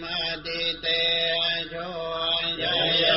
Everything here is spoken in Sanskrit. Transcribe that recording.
मा दीते अया